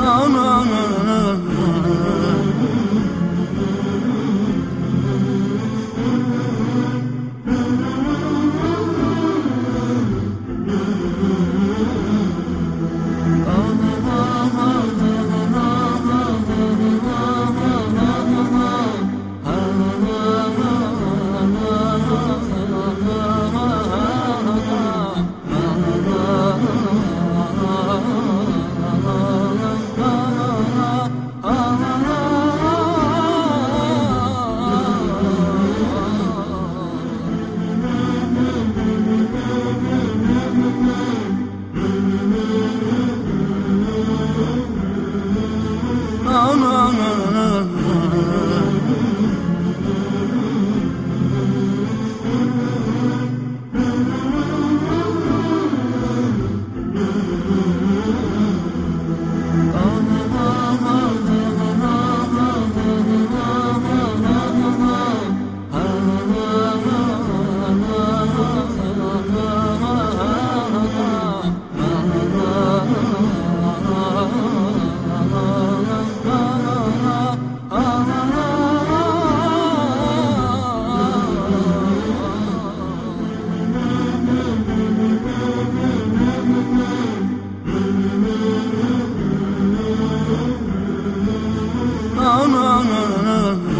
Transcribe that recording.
Oh, no, no, no, no. no, no, no.